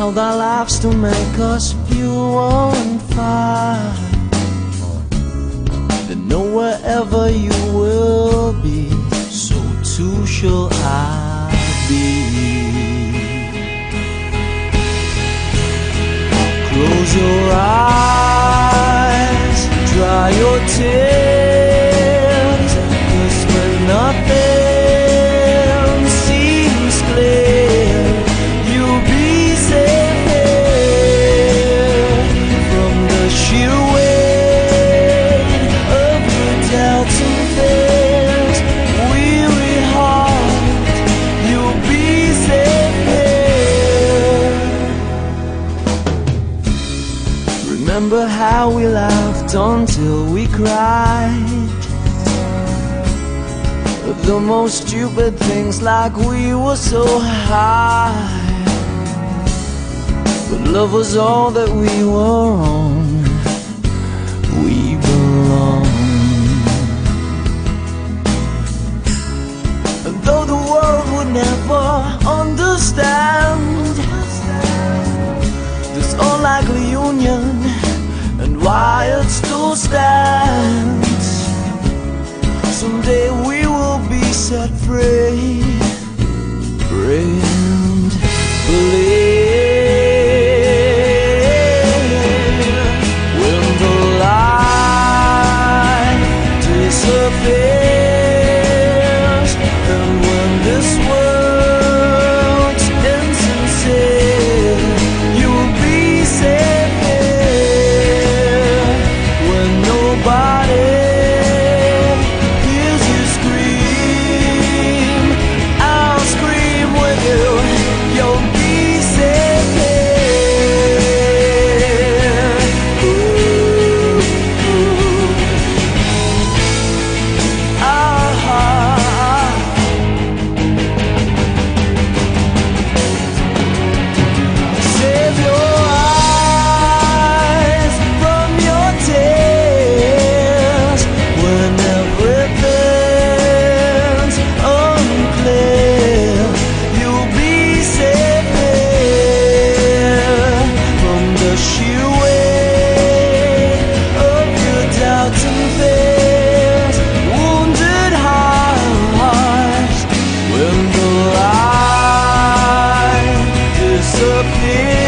meld our lives to make us pure and fine then know wherever you will be, so too shall I be. Close your eyes, dry your tears, Remember how we laughed until we cried. The most stupid things like we were so high. But love was all that we were on. disappear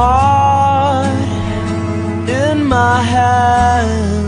heart in my hand.